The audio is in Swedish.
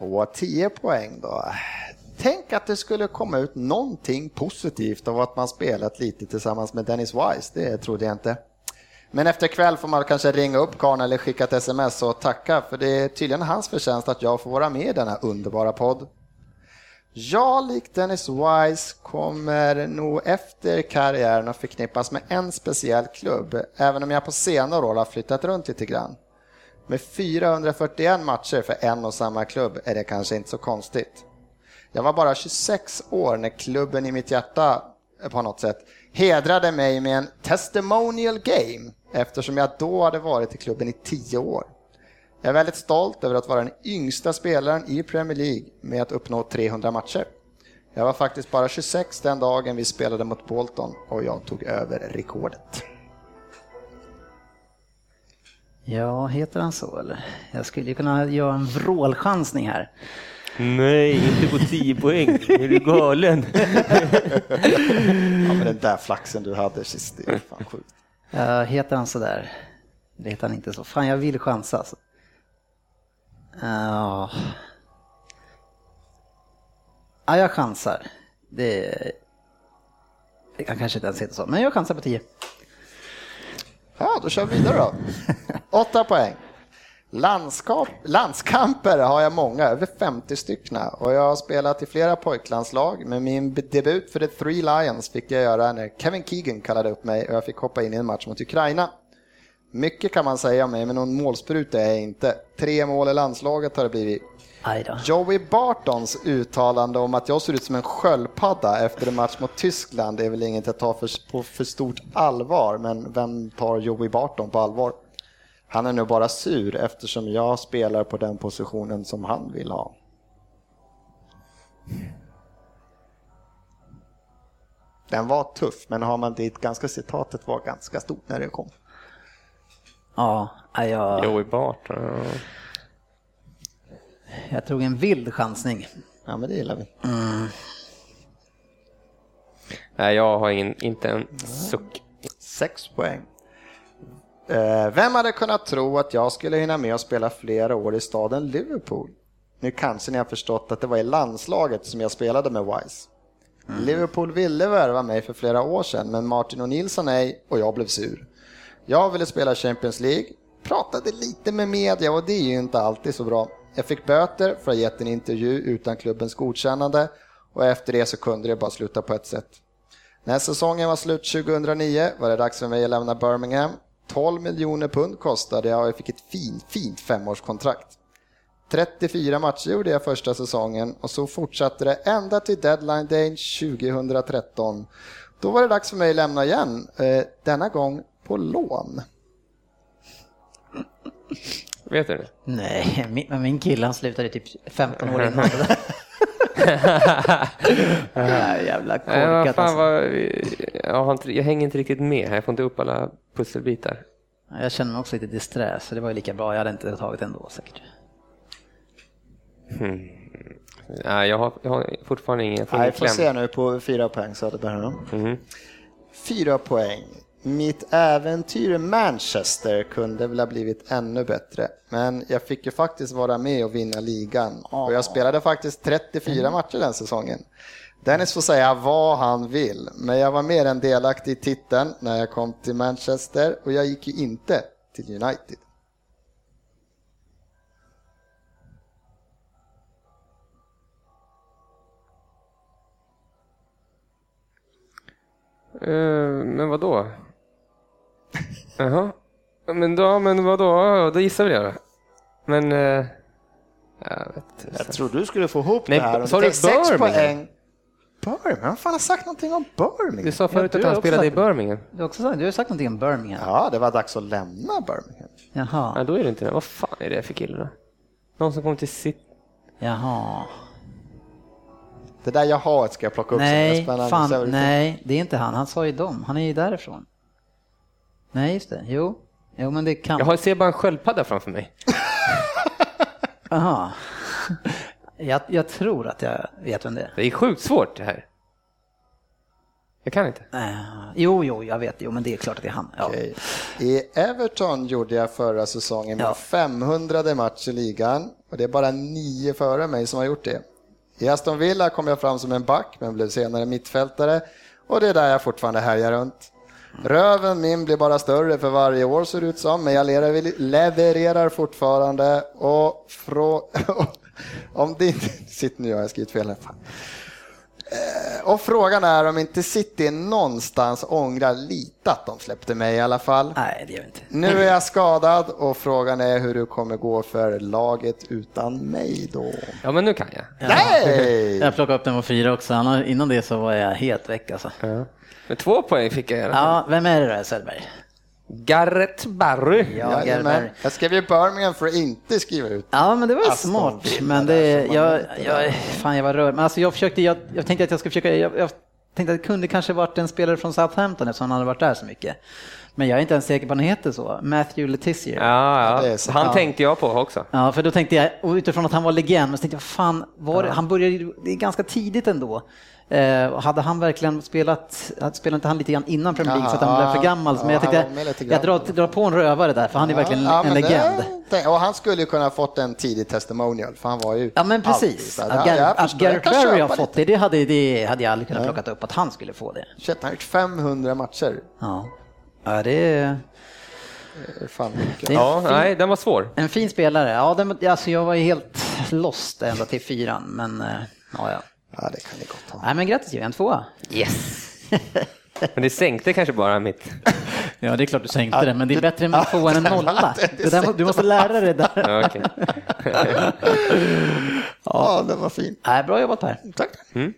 på 10 poäng då. Tänk att det skulle komma ut någonting positivt av att man spelat lite tillsammans med Dennis Wise. Det trodde jag inte. Men efter kväll får man kanske ringa upp karln eller skicka ett sms och tacka för det är tydligen hans förtjänst att jag får vara med i denna underbara podd. Jag, likt Dennis Wise, kommer nog efter karriären att förknippas med en speciell klubb, även om jag på senare år har flyttat runt lite grann. Med 441 matcher för en och samma klubb är det kanske inte så konstigt. Jag var bara 26 år när klubben i mitt hjärta eh, på något sätt hedrade mig med en testimonial game eftersom jag då hade varit i klubben i 10 år. Jag är väldigt stolt över att vara den yngsta spelaren i Premier League med att uppnå 300 matcher. Jag var faktiskt bara 26 den dagen vi spelade mot Bolton och jag tog över rekordet. Ja, heter han så eller? Jag skulle kunna göra en vrålchansning här. Nej, inte på 10 poäng. Är du galen? ja, men den där flaxen du hade sist, det är fan sjukt. Uh, heter han så där? Det heter han inte så. Fan, jag vill chansa alltså. Uh, ja, jag chansar. Det, det kan kanske inte ens heta så, men jag chansar på 10. Ja, då kör vi vidare då. Åtta poäng. Landskap, landskamper har jag många, över 50 stycken. Och jag har spelat i flera pojklandslag, men min debut för The Three Lions fick jag göra när Kevin Keegan kallade upp mig och jag fick hoppa in i en match mot Ukraina. Mycket kan man säga om mig, men någon målspruta är jag inte. Tre mål i landslaget har det blivit. Joey Bartons uttalande om att jag ser ut som en sköldpadda efter en match mot Tyskland är väl inget att ta för, på för stort allvar, men vem tar Joey Barton på allvar? Han är nu bara sur eftersom jag spelar på den positionen som han vill ha. Den var tuff, men har man dit ganska citatet var ganska stort när det kom. Ja, jag... Joey Bart. Jag tog en vild chansning. Ja, men det gillar vi. Mm. Nej, jag har ingen, inte en suck. Sex poäng. Eh, vem hade kunnat tro att jag skulle hinna med att spela flera år i staden Liverpool? Nu kanske ni har förstått att det var i landslaget som jag spelade med Wise. Mm. Liverpool ville värva mig för flera år sedan, men Martin och Nilsson nej och jag blev sur. Jag ville spela Champions League, pratade lite med media och det är ju inte alltid så bra. Jag fick böter för att ha gett en intervju utan klubbens godkännande och efter det så kunde det bara sluta på ett sätt. När säsongen var slut 2009 var det dags för mig att lämna Birmingham 12 miljoner pund kostade jag och jag fick ett fint, fint femårskontrakt. 34 matcher gjorde jag första säsongen och så fortsatte det ända till deadline day 2013. Då var det dags för mig att lämna igen, eh, denna gång på lån. Vet du det? Nej, min, min kille han slutade typ 15 år innan det jävla korkat ja, fan, vad, jag, har inte, jag hänger inte riktigt med jag får inte upp alla pusselbitar. Jag känner mig också lite disträ, så det var ju lika bra. Jag hade inte tagit ändå säkert. Hmm. Nej, jag har, jag har fortfarande ingen, jag får får se nu på fyra poäng Söderberg. Mm. Fyra poäng. Mitt äventyr i Manchester kunde väl ha blivit ännu bättre, men jag fick ju faktiskt vara med och vinna ligan. Och jag spelade faktiskt 34 mm. matcher den säsongen. Dennis får säga vad han vill, men jag var mer än delaktig i titeln när jag kom till Manchester och jag gick ju inte till United. Uh, men vad då? Jaha. Men då, men vadå? Då gissar vi det då. Men... Uh, jag, vet, jag tror du skulle få ihop Nej, det här. Sa du sex poäng. Birmingham? Vem fan har sagt någonting om Birmingham? Du sa förut ja, att han spelade sagt, i Birmingham. Du, också sagt, du har sagt någonting om Birmingham. Ja, det var dags att lämna Birmingham. Jaha. Ja, då är det inte det. Vad fan är det för kille då? Någon som kommer till sitt... Jaha. Det där jaha ska jag plocka upp. Nej, fan, nej, det är inte han. Han sa ju dem. Han är ju därifrån. Nej, just det. Jo, jo men det kan... Jag ser bara en sköldpadda framför mig. Jaha. Jag, jag, tror att jag vet vem det är. Det är sjukt svårt det här. Jag kan inte. Uh, jo, jo, jag vet. Jo, men det är klart att det är han. Ja. Okay. I Everton gjorde jag förra säsongen min ja. 500 match i ligan Och det är bara nio före mig som har gjort det. I Aston Villa kom jag fram som en back, men blev senare mittfältare. Och det är där jag fortfarande härjar runt. Röven min blir bara större för varje år ser det ut som, men jag levererar fortfarande. Och frå... om din... Sitt nu, jag har skrivit fel här. Och frågan är om inte City någonstans ångrar lite att de släppte mig i alla fall. Nej, det gör inte. Nu är jag skadad och frågan är hur det kommer gå för laget utan mig då. Ja, men nu kan jag. Nej! Jag plockade upp den på fyra också. Innan det så var jag helt väck alltså. Ja. Men två poäng fick jag i alla fall. Ja, vem är det då, Söderberg? Garrett Barry. Ja, Jajamän. Gerberg. Jag skrev ju Birmingham för att inte skriva ut. Ja, men det var ju Aston smart. Men det, jag, jag, fan jag var rörd. Men alltså jag försökte, jag, jag tänkte att jag skulle försöka, jag, jag tänkte att det kunde kanske varit en spelare från Southampton eftersom han hade varit där så mycket. Men jag är inte ens säker på att han heter så. Matthew Letizier. Ja, Ja. Han Ja. tänkte jag på också. Ja, för då tänkte jag, utifrån att han var legend, men så tänkte jag, fan, var det, han började det är ganska tidigt ändå. Eh, och hade han verkligen spelat, spelade inte han lite grann innan Premier League så att han blev för gammal? ja, men jag tänkte, jag drar, drar på en rövare där, för han är verkligen Ja, en legend. det- Och han skulle ju kunna ha fått en tidig testimonial, för han var ju Ja men alltid precis. här. Att, Ja, Gar- att kan Barry har fått det, det hade, det hade jag aldrig kunnat plocka upp att han skulle få det. Shit, han har gjort 500 matcher. Ja, ja det är fan Ja, fin- nej, den var svår. en fin spelare. Ja, den, alltså jag var ju helt lost ända till fyran, men eh, ja, ja. Ja, det kan ni gott ha. Nej men grattis Jörgen, en tvåa. Yes. Men det sänkte kanske bara mitt... Ja, det är klart du sänkte det, men det är bättre med en tvåa än en nolla. det där, du måste lära dig det där. Ja, okej. Ja, det var fint. Nej, bra jobbat Per. Tack. Mm.